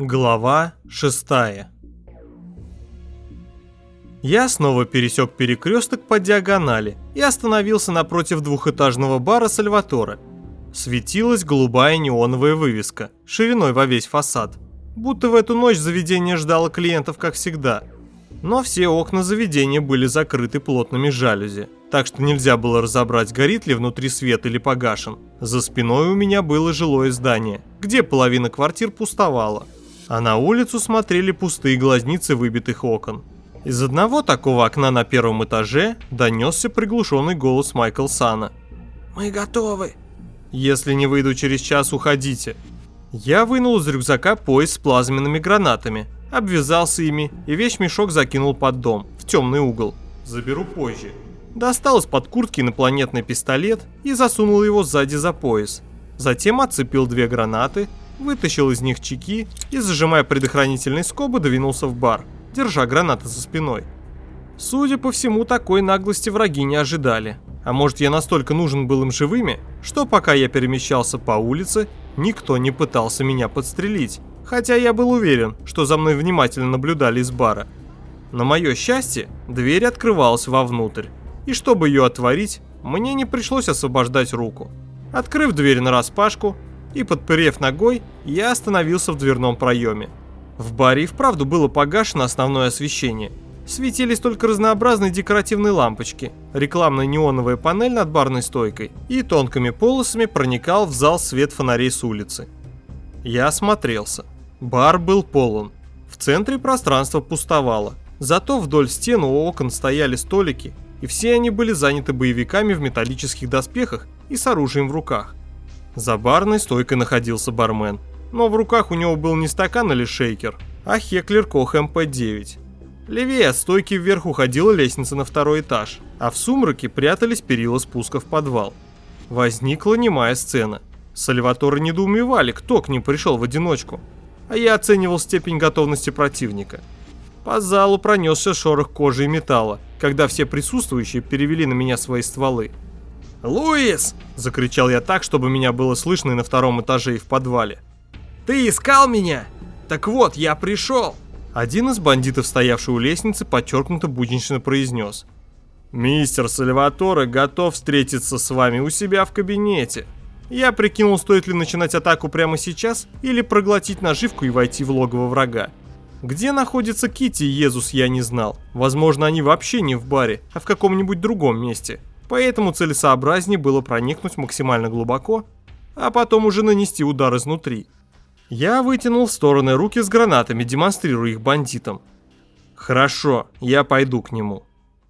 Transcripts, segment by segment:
Глава 6 Я снова пересек перекресток по диагонали и остановился напротив двухэтажного бара Сальватора. Светилась голубая неоновая вывеска, шириной во весь фасад. Будто в эту ночь заведение ждало клиентов, как всегда. Но все окна заведения были закрыты плотными жалюзи, так что нельзя было разобрать, горит ли внутри свет или погашен. За спиной у меня было жилое здание, где половина квартир пустовала – а на улицу смотрели пустые глазницы выбитых окон. Из одного такого окна на первом этаже донесся приглушенный голос Майкл Сана. «Мы готовы!» «Если не выйду через час, уходите!» Я вынул из рюкзака пояс с плазменными гранатами, обвязался ими и весь мешок закинул под дом, в темный угол. «Заберу позже». Достал из-под куртки инопланетный пистолет и засунул его сзади за пояс. Затем отцепил две гранаты, вытащил из них чеки и, зажимая предохранительные скобы, двинулся в бар, держа гранаты за спиной. Судя по всему, такой наглости враги не ожидали. А может я настолько нужен был им живыми, что пока я перемещался по улице, никто не пытался меня подстрелить. Хотя я был уверен, что за мной внимательно наблюдали из бара. На мое счастье, дверь открывалась вовнутрь. И чтобы ее отворить, мне не пришлось освобождать руку. Открыв дверь нараспашку, и, подперев ногой, я остановился в дверном проеме. В баре и вправду было погашено основное освещение. Светились только разнообразные декоративные лампочки, рекламная неоновая панель над барной стойкой и тонкими полосами проникал в зал свет фонарей с улицы. Я осмотрелся. Бар был полон. В центре пространство пустовало. Зато вдоль стен у окон стояли столики, и все они были заняты боевиками в металлических доспехах и с оружием в руках. За барной стойкой находился бармен, но в руках у него был не стакан или шейкер, а Хеклер Кох МП-9. Левее от стойки вверх уходила лестница на второй этаж, а в сумраке прятались перила спуска в подвал. Возникла немая сцена. Сальваторы недоумевали, кто к ним пришел в одиночку, а я оценивал степень готовности противника. По залу пронесся шорох кожи и металла, когда все присутствующие перевели на меня свои стволы. «Луис!» – закричал я так, чтобы меня было слышно и на втором этаже, и в подвале. «Ты искал меня? Так вот, я пришел!» Один из бандитов, стоявший у лестницы, подчеркнуто буднично произнес. «Мистер Сальваторе готов встретиться с вами у себя в кабинете». Я прикинул, стоит ли начинать атаку прямо сейчас или проглотить наживку и войти в логово врага. Где находится Кити и Езус, я не знал. Возможно, они вообще не в баре, а в каком-нибудь другом месте. Поэтому целесообразнее было проникнуть максимально глубоко, а потом уже нанести удар изнутри. Я вытянул в стороны руки с гранатами, демонстрируя их бандитам. Хорошо, я пойду к нему.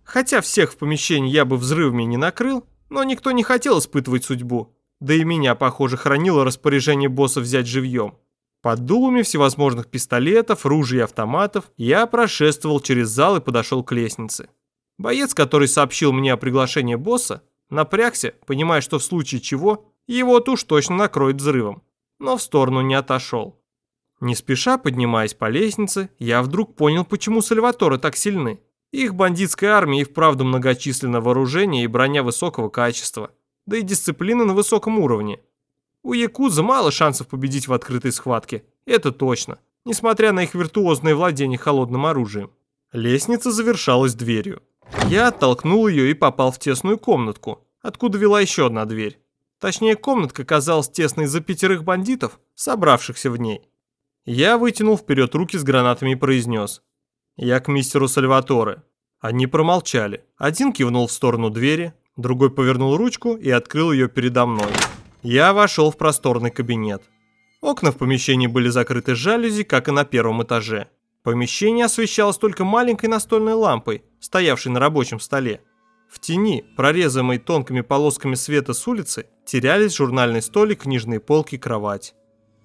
Хотя всех в помещении я бы взрывами не накрыл, но никто не хотел испытывать судьбу. Да и меня, похоже, хранило распоряжение босса взять живьем. Под дулами всевозможных пистолетов, ружей и автоматов я прошествовал через зал и подошел к лестнице. Боец, который сообщил мне о приглашении босса, напрягся, понимая, что в случае чего его уж точно накроет взрывом, но в сторону не отошел. Не спеша поднимаясь по лестнице, я вдруг понял, почему Сальваторы так сильны. Их бандитская армия и вправду многочисленно вооружение и броня высокого качества, да и дисциплина на высоком уровне. У Якудза мало шансов победить в открытой схватке, это точно, несмотря на их виртуозное владение холодным оружием. Лестница завершалась дверью. Я оттолкнул ее и попал в тесную комнатку, откуда вела еще одна дверь. Точнее, комнатка казалась тесной за пятерых бандитов, собравшихся в ней. Я вытянул вперед руки с гранатами и произнес. «Я к мистеру Сальваторе». Они промолчали. Один кивнул в сторону двери, другой повернул ручку и открыл ее передо мной. Я вошел в просторный кабинет. Окна в помещении были закрыты жалюзи, как и на первом этаже. Помещение освещалось только маленькой настольной лампой, стоявшей на рабочем столе. В тени, прорезанной тонкими полосками света с улицы, терялись журнальный столик, книжные полки, кровать.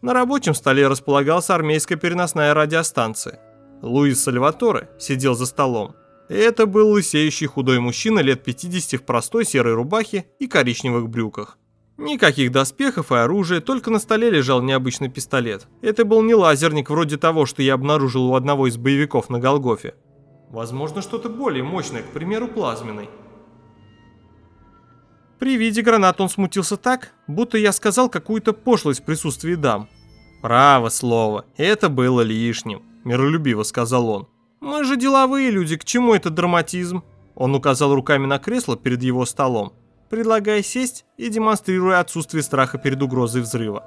На рабочем столе располагалась армейская переносная радиостанция. Луис Сальваторе сидел за столом. Это был лысеющий худой мужчина лет 50 в простой серой рубахе и коричневых брюках. Никаких доспехов и оружия, только на столе лежал необычный пистолет. Это был не лазерник вроде того, что я обнаружил у одного из боевиков на Голгофе. Возможно, что-то более мощное, к примеру, плазменный. При виде гранат он смутился так, будто я сказал какую-то пошлость в присутствии дам. Право слово, это было лишним, миролюбиво сказал он. Мы же деловые люди, к чему этот драматизм? Он указал руками на кресло перед его столом, предлагая сесть и демонстрируя отсутствие страха перед угрозой взрыва.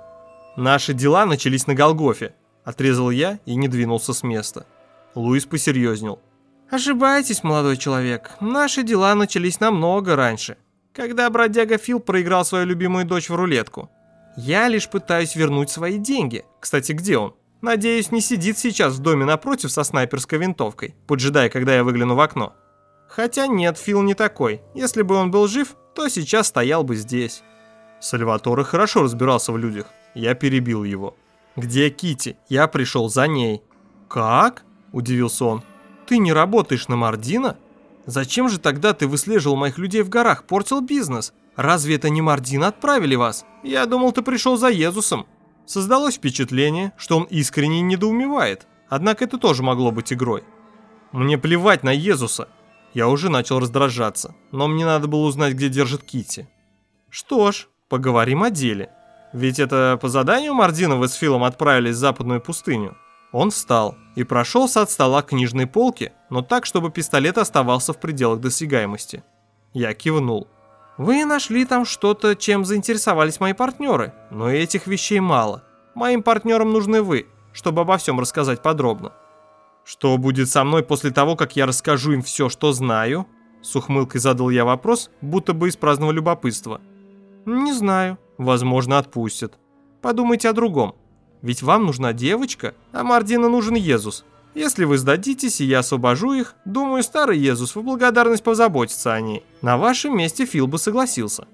Наши дела начались на Голгофе, отрезал я и не двинулся с места. Луис посерьезнел. Ошибаетесь, молодой человек. Наши дела начались намного раньше, когда бродяга Фил проиграл свою любимую дочь в рулетку. Я лишь пытаюсь вернуть свои деньги. Кстати, где он? Надеюсь, не сидит сейчас в доме напротив со снайперской винтовкой, поджидая, когда я выгляну в окно. Хотя нет, Фил не такой. Если бы он был жив, то сейчас стоял бы здесь. Сальваторе хорошо разбирался в людях. Я перебил его. «Где Кити? Я пришел за ней». «Как?» – удивился он. Ты не работаешь на Мардина? Зачем же тогда ты выслеживал моих людей в горах, портил бизнес? Разве это не Мардина отправили вас? Я думал, ты пришел за Езусом. Создалось впечатление, что он искренне недоумевает. Однако это тоже могло быть игрой. Мне плевать на Езуса. Я уже начал раздражаться, но мне надо было узнать, где держит Кити. Что ж, поговорим о деле. Ведь это по заданию Мардина вы с Филом отправились в западную пустыню. Он встал и прошелся от стола к книжной полке, но так, чтобы пистолет оставался в пределах досягаемости. Я кивнул. «Вы нашли там что-то, чем заинтересовались мои партнеры, но этих вещей мало. Моим партнерам нужны вы, чтобы обо всем рассказать подробно». «Что будет со мной после того, как я расскажу им все, что знаю?» С ухмылкой задал я вопрос, будто бы из праздного любопытства. «Не знаю. Возможно, отпустят. Подумайте о другом. Ведь вам нужна девочка, а Мардина нужен Езус. Если вы сдадитесь, и я освобожу их, думаю, старый Езус в благодарность позаботится о ней. На вашем месте Фил бы согласился.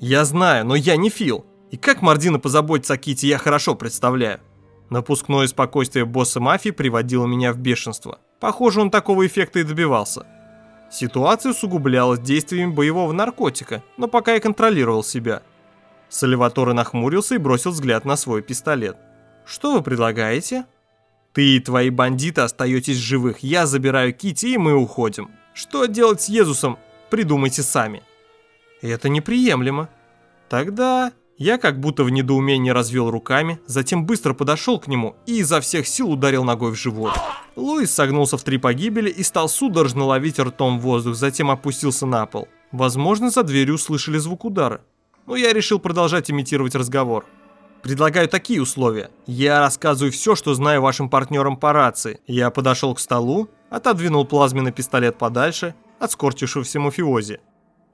Я знаю, но я не Фил. И как Мардина позаботится о Ките, я хорошо представляю. Напускное спокойствие босса мафии приводило меня в бешенство. Похоже, он такого эффекта и добивался. Ситуация усугублялась действиями боевого наркотика, но пока я контролировал себя. Сальваторе нахмурился и бросил взгляд на свой пистолет. Что вы предлагаете? Ты и твои бандиты остаетесь живых. Я забираю Кити и мы уходим. Что делать с Езусом? Придумайте сами. Это неприемлемо. Тогда я как будто в недоумении развел руками, затем быстро подошел к нему и изо всех сил ударил ногой в живот. Луис согнулся в три погибели и стал судорожно ловить ртом воздух, затем опустился на пол. Возможно, за дверью услышали звук удара. Но я решил продолжать имитировать разговор. Предлагаю такие условия. Я рассказываю все, что знаю вашим партнерам по рации. Я подошел к столу, отодвинул плазменный пистолет подальше от скорчившегося мафиози.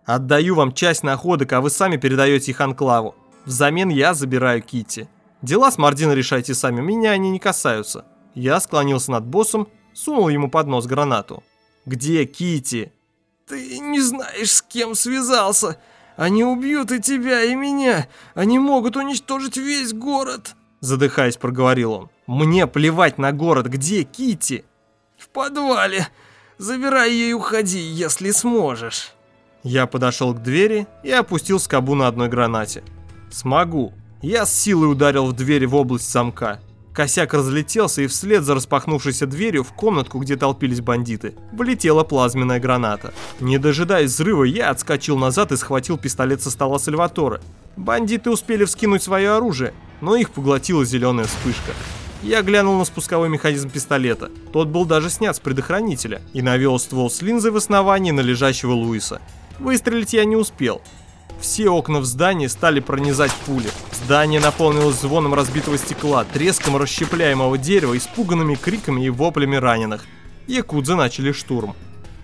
Отдаю вам часть находок, а вы сами передаете их Анклаву. Взамен я забираю Кити. Дела с Мардино решайте сами, меня они не касаются. Я склонился над боссом, сунул ему под нос гранату. Где Кити? Ты не знаешь, с кем связался. Они убьют и тебя, и меня. Они могут уничтожить весь город. Задыхаясь, проговорил он. Мне плевать на город. Где Кити? В подвале. Забирай ее и уходи, если сможешь. Я подошел к двери и опустил скобу на одной гранате. Смогу. Я с силой ударил в дверь в область замка. Косяк разлетелся, и вслед за распахнувшейся дверью в комнатку, где толпились бандиты, влетела плазменная граната. Не дожидаясь взрыва, я отскочил назад и схватил пистолет со стола Сальватора. Бандиты успели вскинуть свое оружие, но их поглотила зеленая вспышка. Я глянул на спусковой механизм пистолета. Тот был даже снят с предохранителя и навел ствол с линзой в основании на лежащего Луиса. Выстрелить я не успел. Все окна в здании стали пронизать пули. Здание наполнилось звоном разбитого стекла, треском расщепляемого дерева, испуганными криками и воплями раненых. Якудзы начали штурм.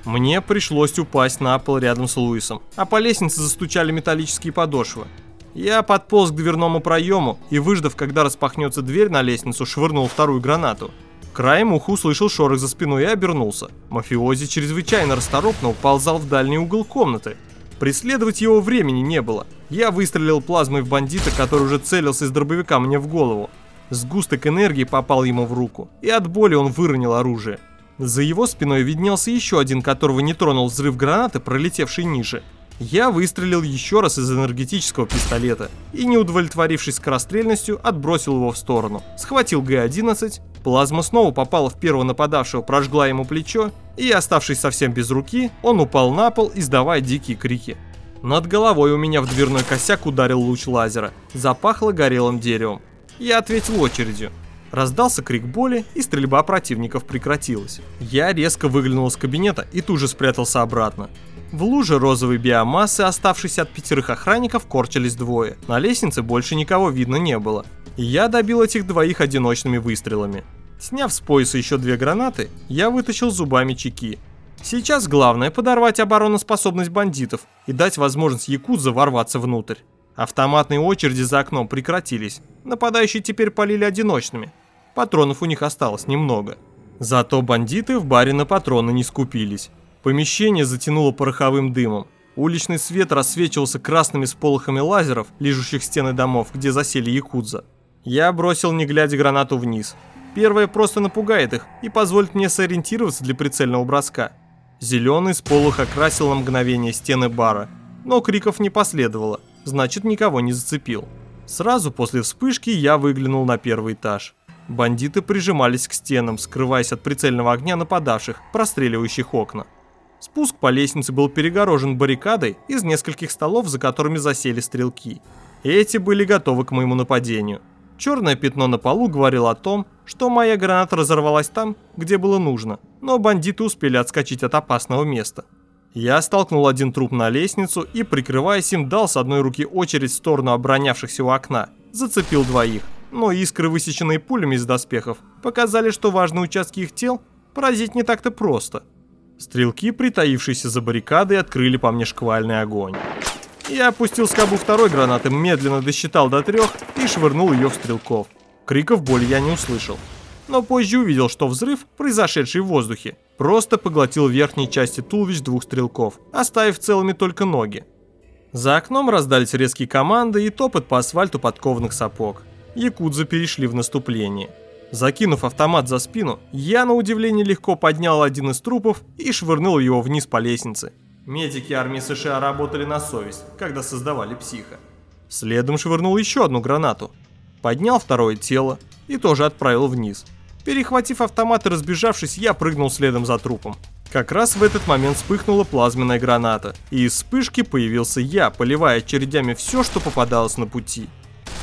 Мне пришлось упасть на пол рядом с Луисом, а по лестнице застучали металлические подошвы. Я подполз к дверному проему и, выждав, когда распахнется дверь на лестницу, швырнул вторую гранату. Краем уха услышал шорох за спиной и обернулся. Мафиози чрезвычайно расторопно уползал в дальний угол комнаты, Преследовать его времени не было. Я выстрелил плазмой в бандита, который уже целился из дробовика мне в голову. Сгусток энергии попал ему в руку, и от боли он выронил оружие. За его спиной виднелся еще один, которого не тронул взрыв гранаты, пролетевший ниже. Я выстрелил еще раз из энергетического пистолета и, не удовлетворившись скорострельностью, отбросил его в сторону. Схватил Г-11, плазма снова попала в первого нападавшего, прожгла ему плечо, и, оставшись совсем без руки, он упал на пол, издавая дикие крики. Над головой у меня в дверной косяк ударил луч лазера. Запахло горелым деревом. Я ответил очередью. Раздался крик боли, и стрельба противников прекратилась. Я резко выглянул из кабинета и тут же спрятался обратно. В луже розовой биомассы, оставшейся от пятерых охранников, корчились двое. На лестнице больше никого видно не было. И я добил этих двоих одиночными выстрелами. Сняв с пояса еще две гранаты, я вытащил зубами чеки. Сейчас главное подорвать обороноспособность бандитов и дать возможность якудза ворваться внутрь. Автоматные очереди за окном прекратились. Нападающие теперь полили одиночными. Патронов у них осталось немного. Зато бандиты в баре на патроны не скупились. Помещение затянуло пороховым дымом. Уличный свет рассвечивался красными сполохами лазеров, лижущих стены домов, где засели якудза. Я бросил, не глядя, гранату вниз. Первая просто напугает их и позволит мне сориентироваться для прицельного броска. Зеленый сполох окрасил на мгновение стены бара, но криков не последовало, значит никого не зацепил. Сразу после вспышки я выглянул на первый этаж. Бандиты прижимались к стенам, скрываясь от прицельного огня нападавших, простреливающих окна. Спуск по лестнице был перегорожен баррикадой из нескольких столов, за которыми засели стрелки. Эти были готовы к моему нападению. Черное пятно на полу говорило о том, что моя граната разорвалась там, где было нужно, но бандиты успели отскочить от опасного места. Я столкнул один труп на лестницу и, прикрываясь им, дал с одной руки очередь в сторону оборонявшихся у окна. Зацепил двоих но искры, высеченные пулями из доспехов, показали, что важные участки их тел поразить не так-то просто. Стрелки, притаившиеся за баррикадой, открыли по мне шквальный огонь. Я опустил скобу второй гранаты, медленно досчитал до трех и швырнул ее в стрелков. Криков боли я не услышал. Но позже увидел, что взрыв, произошедший в воздухе, просто поглотил верхние части туловищ двух стрелков, оставив целыми только ноги. За окном раздались резкие команды и топот по асфальту подкованных сапог якудзы перешли в наступление. Закинув автомат за спину, я на удивление легко поднял один из трупов и швырнул его вниз по лестнице. Медики армии США работали на совесть, когда создавали психа. Следом швырнул еще одну гранату. Поднял второе тело и тоже отправил вниз. Перехватив автомат и разбежавшись, я прыгнул следом за трупом. Как раз в этот момент вспыхнула плазменная граната, и из вспышки появился я, поливая очередями все, что попадалось на пути.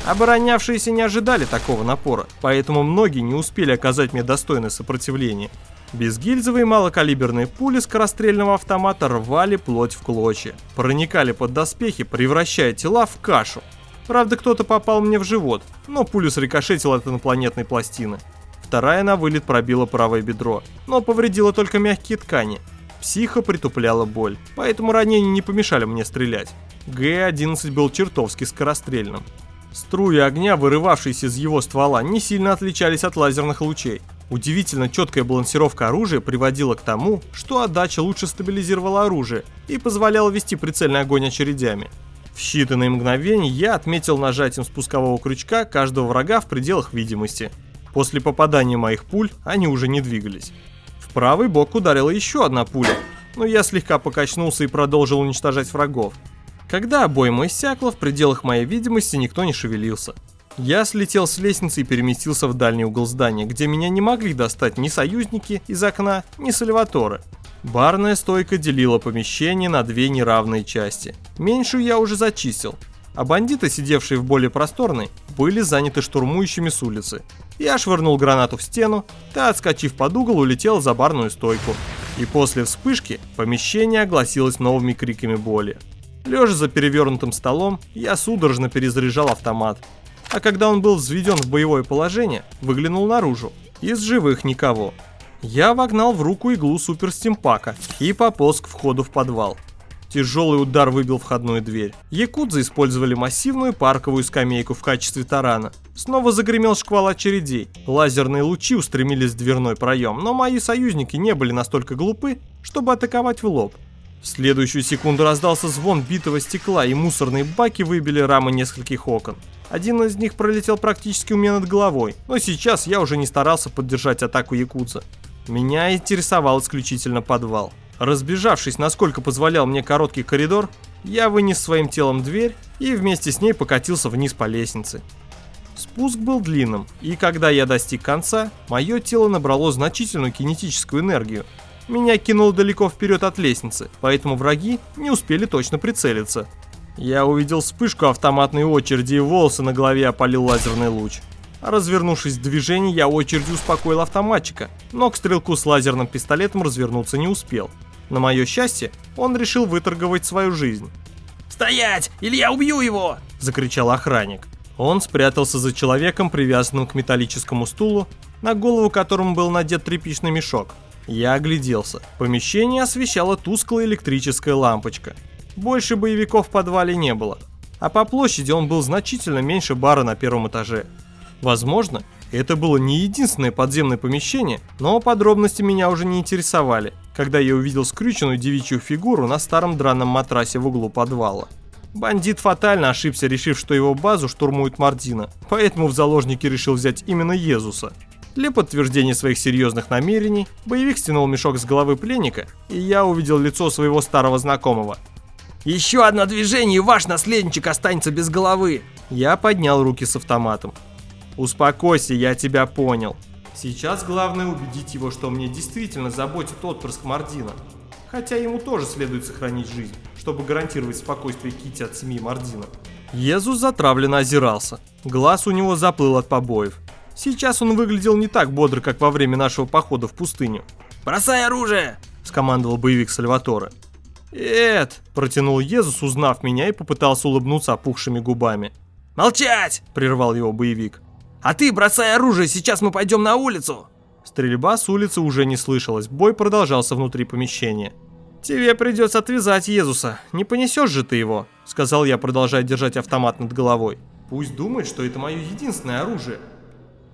Оборонявшиеся не ожидали такого напора, поэтому многие не успели оказать мне достойное сопротивление. Безгильзовые малокалиберные пули скорострельного автомата рвали плоть в клочья, проникали под доспехи, превращая тела в кашу. Правда, кто-то попал мне в живот, но пулю срикошетил от инопланетной пластины. Вторая на вылет пробила правое бедро, но повредила только мягкие ткани. Психо притупляла боль, поэтому ранения не помешали мне стрелять. Г-11 был чертовски скорострельным. Струи огня, вырывавшиеся из его ствола, не сильно отличались от лазерных лучей. Удивительно четкая балансировка оружия приводила к тому, что отдача лучше стабилизировала оружие и позволяла вести прицельный огонь очередями. В считанные мгновения я отметил нажатием спускового крючка каждого врага в пределах видимости. После попадания моих пуль они уже не двигались. В правый бок ударила еще одна пуля, но я слегка покачнулся и продолжил уничтожать врагов. Когда обойма иссякла, в пределах моей видимости никто не шевелился. Я слетел с лестницы и переместился в дальний угол здания, где меня не могли достать ни союзники из окна, ни сальваторы. Барная стойка делила помещение на две неравные части. Меньшую я уже зачистил, а бандиты, сидевшие в более просторной, были заняты штурмующими с улицы. Я швырнул гранату в стену, та, отскочив под угол, улетела за барную стойку. И после вспышки помещение огласилось новыми криками боли. Лежа за перевернутым столом, я судорожно перезаряжал автомат. А когда он был взведен в боевое положение, выглянул наружу. Из живых никого. Я вогнал в руку иглу суперстимпака и пополз к входу в подвал. Тяжелый удар выбил входную дверь. Якудзы использовали массивную парковую скамейку в качестве тарана. Снова загремел шквал очередей. Лазерные лучи устремились в дверной проем, но мои союзники не были настолько глупы, чтобы атаковать в лоб. В следующую секунду раздался звон битого стекла, и мусорные баки выбили рамы нескольких окон. Один из них пролетел практически у меня над головой, но сейчас я уже не старался поддержать атаку якудза. Меня интересовал исключительно подвал. Разбежавшись, насколько позволял мне короткий коридор, я вынес своим телом дверь и вместе с ней покатился вниз по лестнице. Спуск был длинным, и когда я достиг конца, мое тело набрало значительную кинетическую энергию, меня кинуло далеко вперед от лестницы, поэтому враги не успели точно прицелиться. Я увидел вспышку автоматной очереди и волосы на голове опалил лазерный луч. Развернувшись в движении, я очередью успокоил автоматчика, но к стрелку с лазерным пистолетом развернуться не успел. На мое счастье, он решил выторговать свою жизнь. «Стоять, или я убью его!» – закричал охранник. Он спрятался за человеком, привязанным к металлическому стулу, на голову которому был надет тряпичный мешок. Я огляделся. Помещение освещала тусклая электрическая лампочка. Больше боевиков в подвале не было. А по площади он был значительно меньше бара на первом этаже. Возможно, это было не единственное подземное помещение, но подробности меня уже не интересовали, когда я увидел скрюченную девичью фигуру на старом драном матрасе в углу подвала. Бандит фатально ошибся, решив, что его базу штурмует Мартина, поэтому в заложники решил взять именно Езуса. Для подтверждения своих серьезных намерений, боевик стянул мешок с головы пленника, и я увидел лицо своего старого знакомого. «Еще одно движение, и ваш наследничек останется без головы!» Я поднял руки с автоматом. «Успокойся, я тебя понял. Сейчас главное убедить его, что мне действительно заботит отпрыск Мардина. Хотя ему тоже следует сохранить жизнь, чтобы гарантировать спокойствие Кити от семьи Мардина». Езус затравленно озирался. Глаз у него заплыл от побоев. Сейчас он выглядел не так бодро, как во время нашего похода в пустыню. «Бросай оружие!» – скомандовал боевик Сальваторе. «Эд!» – протянул Езус, узнав меня, и попытался улыбнуться опухшими губами. «Молчать!» – прервал его боевик. «А ты бросай оружие, сейчас мы пойдем на улицу!» Стрельба с улицы уже не слышалась, бой продолжался внутри помещения. «Тебе придется отвязать Езуса, не понесешь же ты его», — сказал я, продолжая держать автомат над головой. «Пусть думает, что это мое единственное оружие».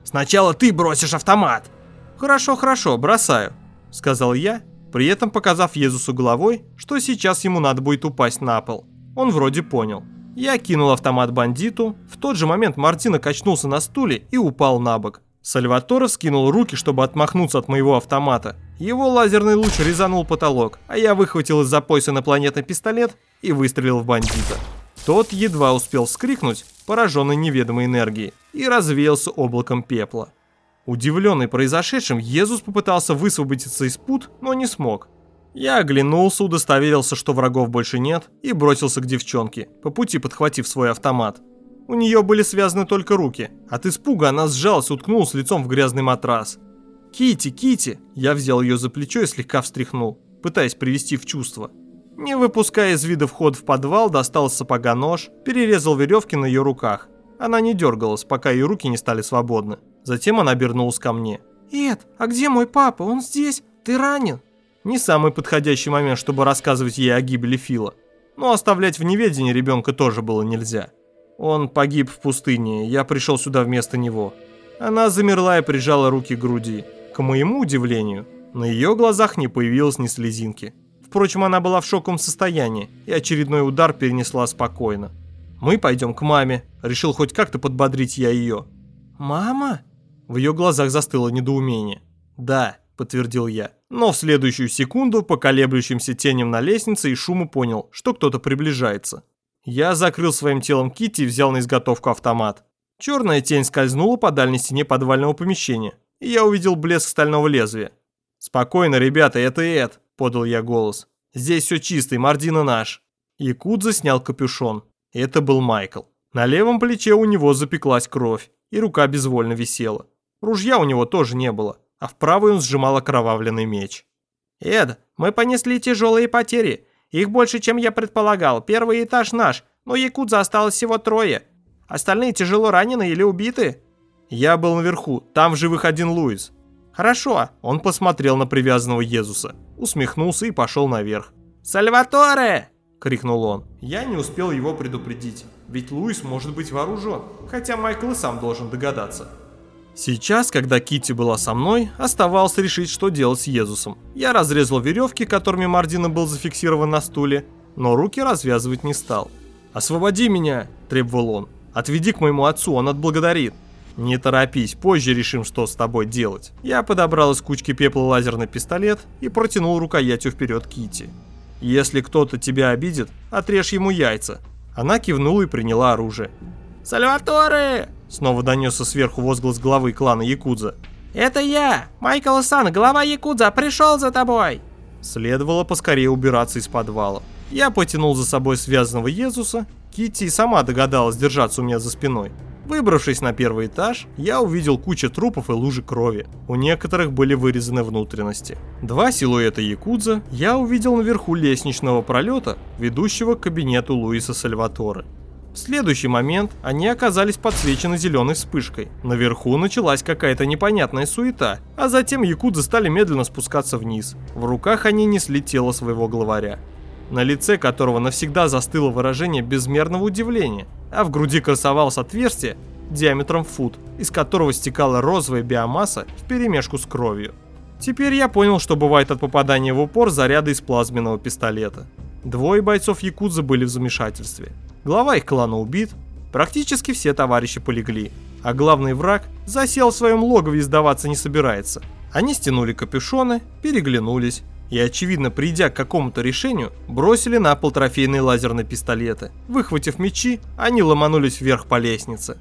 «Сначала ты бросишь автомат!» «Хорошо, хорошо, бросаю», — сказал я, при этом показав Езусу головой, что сейчас ему надо будет упасть на пол. Он вроде понял. Я кинул автомат бандиту, в тот же момент Мартина качнулся на стуле и упал на бок. Сальваторе скинул руки, чтобы отмахнуться от моего автомата. Его лазерный луч резанул потолок, а я выхватил из-за пояса инопланетный пистолет и выстрелил в бандита. Тот едва успел вскрикнуть, пораженный неведомой энергией, и развеялся облаком пепла. Удивленный произошедшим, Езус попытался высвободиться из пут, но не смог. Я оглянулся, удостоверился, что врагов больше нет, и бросился к девчонке, по пути подхватив свой автомат. У нее были связаны только руки. От испуга она сжалась уткнулась лицом в грязный матрас. Кити, Кити! Я взял ее за плечо и слегка встряхнул, пытаясь привести в чувство. Не выпуская из вида вход в подвал, достал с сапога нож, перерезал веревки на ее руках. Она не дергалась, пока ее руки не стали свободны. Затем она обернулась ко мне. «Эд, а где мой папа? Он здесь? Ты ранен?» Не самый подходящий момент, чтобы рассказывать ей о гибели Фила. Но оставлять в неведении ребенка тоже было нельзя. Он погиб в пустыне, я пришел сюда вместо него. Она замерла и прижала руки к груди. К моему удивлению, на ее глазах не появилось ни слезинки. Впрочем, она была в шоковом состоянии, и очередной удар перенесла спокойно. «Мы пойдем к маме», — решил хоть как-то подбодрить я ее. «Мама?» В ее глазах застыло недоумение. «Да», — подтвердил я. Но в следующую секунду по колеблющимся теням на лестнице и шуму понял, что кто-то приближается. Я закрыл своим телом Кити и взял на изготовку автомат. Черная тень скользнула по дальней стене подвального помещения, и я увидел блеск стального лезвия. «Спокойно, ребята, это Эд», — подал я голос. «Здесь все чисто, и Мардина наш». Якудза снял капюшон. Это был Майкл. На левом плече у него запеклась кровь, и рука безвольно висела. Ружья у него тоже не было а в правой он сжимал окровавленный меч. «Эд, мы понесли тяжелые потери. Их больше, чем я предполагал. Первый этаж наш, но якудза осталось всего трое. Остальные тяжело ранены или убиты?» «Я был наверху, там в живых один Луис». «Хорошо». Он посмотрел на привязанного Езуса, усмехнулся и пошел наверх. «Сальваторе!» — крикнул он. Я не успел его предупредить, ведь Луис может быть вооружен, хотя Майкл и сам должен догадаться. Сейчас, когда Кити была со мной, оставалось решить, что делать с Езусом. Я разрезал веревки, которыми Мардина был зафиксирован на стуле, но руки развязывать не стал. «Освободи меня!» – требовал он. «Отведи к моему отцу, он отблагодарит». «Не торопись, позже решим, что с тобой делать». Я подобрал из кучки пепла лазерный пистолет и протянул рукоятью вперед Кити. «Если кто-то тебя обидит, отрежь ему яйца». Она кивнула и приняла оружие. «Сальваторе!» Снова донесся сверху возглас главы клана Якудза. «Это я! Майкл Сан, глава Якудза, пришел за тобой!» Следовало поскорее убираться из подвала. Я потянул за собой связанного Езуса. Кити сама догадалась держаться у меня за спиной. Выбравшись на первый этаж, я увидел кучу трупов и лужи крови. У некоторых были вырезаны внутренности. Два силуэта якудза я увидел наверху лестничного пролета, ведущего к кабинету Луиса Сальваторе. В следующий момент они оказались подсвечены зеленой вспышкой. Наверху началась какая-то непонятная суета, а затем якудзы стали медленно спускаться вниз. В руках они несли тело своего главаря на лице которого навсегда застыло выражение безмерного удивления, а в груди красовалось отверстие диаметром фут, из которого стекала розовая биомасса вперемешку с кровью. Теперь я понял, что бывает от попадания в упор заряда из плазменного пистолета. Двое бойцов Якудза были в замешательстве. Глава их клана убит, практически все товарищи полегли, а главный враг засел в своем логове и сдаваться не собирается. Они стянули капюшоны, переглянулись и, очевидно, придя к какому-то решению, бросили на пол трофейные лазерные пистолеты. Выхватив мечи, они ломанулись вверх по лестнице.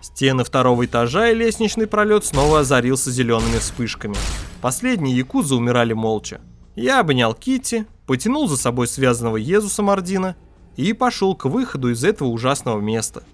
Стены второго этажа и лестничный пролет снова озарился зелеными вспышками. Последние якузы умирали молча. Я обнял Китти, потянул за собой связанного Езуса Мардина и пошел к выходу из этого ужасного места –